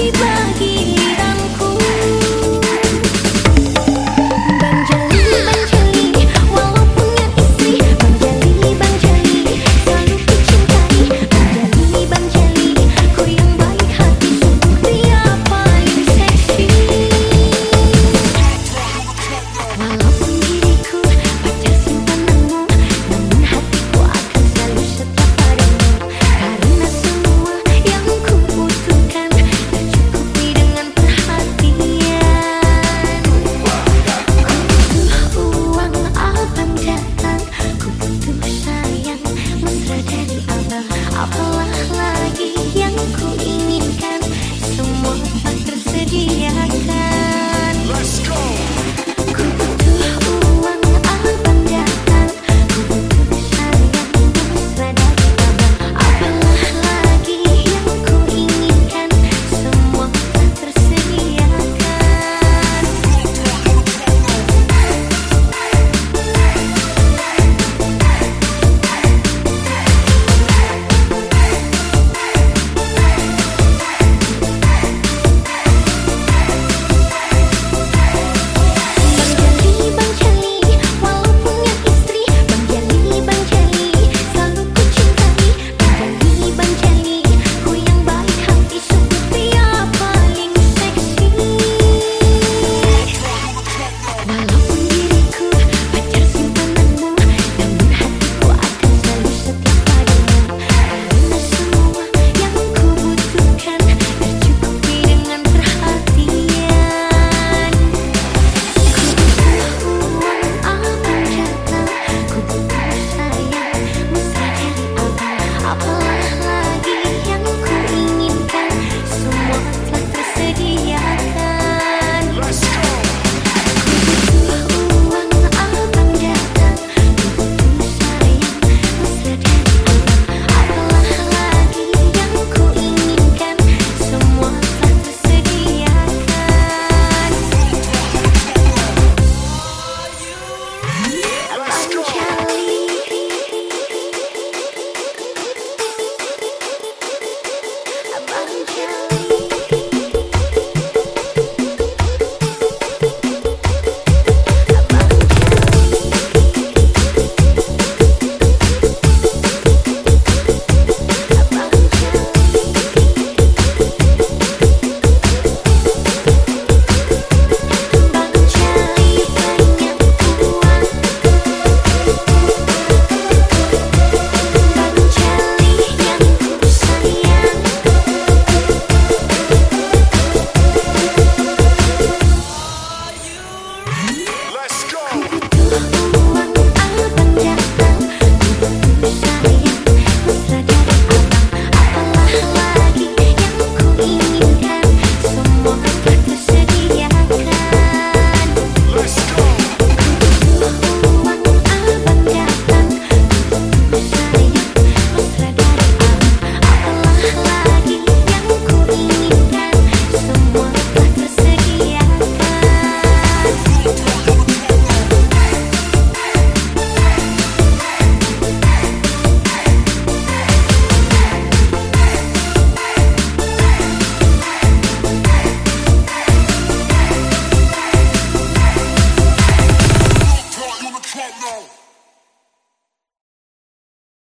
darling